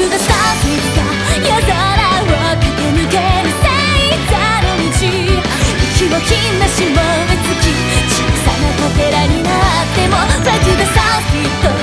夜空小さなカペラになっても Back to the South きっと